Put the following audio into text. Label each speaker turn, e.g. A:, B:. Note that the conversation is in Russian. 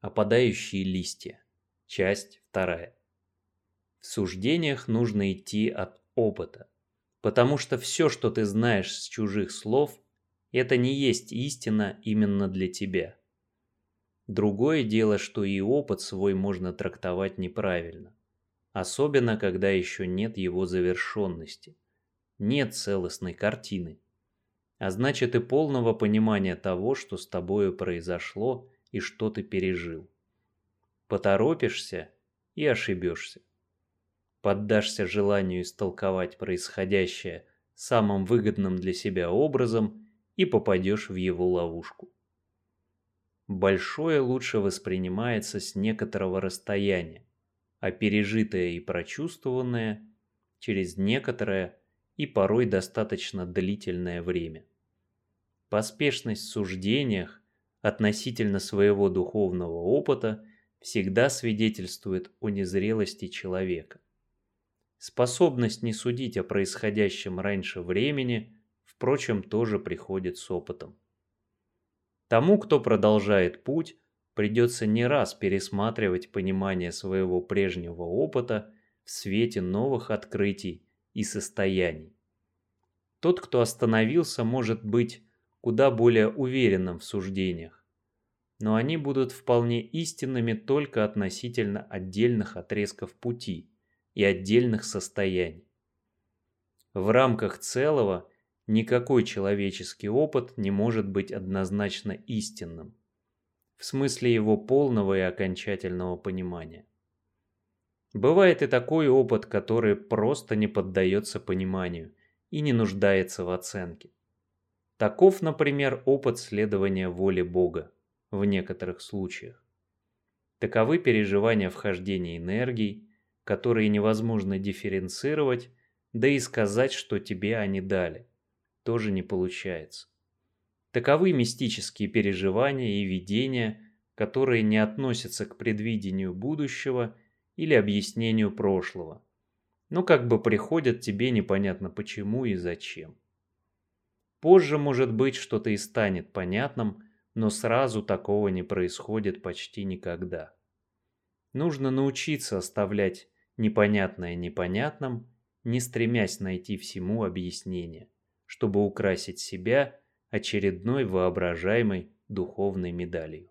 A: Опадающие листья. Часть вторая. В суждениях нужно идти от опыта, потому что все, что ты знаешь с чужих слов, это не есть истина именно для тебя. Другое дело, что и опыт свой можно трактовать неправильно, особенно когда еще нет его завершенности, нет целостной картины, а значит и полного понимания того, что с тобою произошло и что ты пережил. Поторопишься и ошибешься. Поддашься желанию истолковать происходящее самым выгодным для себя образом и попадешь в его ловушку. Большое лучше воспринимается с некоторого расстояния, а пережитое и прочувствованное через некоторое и порой достаточно длительное время. Поспешность в суждениях относительно своего духовного опыта всегда свидетельствует о незрелости человека. Способность не судить о происходящем раньше времени, впрочем, тоже приходит с опытом. Тому, кто продолжает путь, придется не раз пересматривать понимание своего прежнего опыта в свете новых открытий и состояний. Тот, кто остановился, может быть куда более уверенным в суждениях. Но они будут вполне истинными только относительно отдельных отрезков пути и отдельных состояний. В рамках целого никакой человеческий опыт не может быть однозначно истинным, в смысле его полного и окончательного понимания. Бывает и такой опыт, который просто не поддается пониманию и не нуждается в оценке. Таков, например, опыт следования воле Бога в некоторых случаях. Таковы переживания вхождения энергий, которые невозможно дифференцировать, да и сказать, что тебе они дали, тоже не получается. Таковы мистические переживания и видения, которые не относятся к предвидению будущего или объяснению прошлого, но как бы приходят тебе непонятно почему и зачем. Позже, может быть, что-то и станет понятным, но сразу такого не происходит почти никогда. Нужно научиться оставлять непонятное непонятным, не стремясь найти всему объяснение, чтобы украсить себя очередной воображаемой духовной медалью.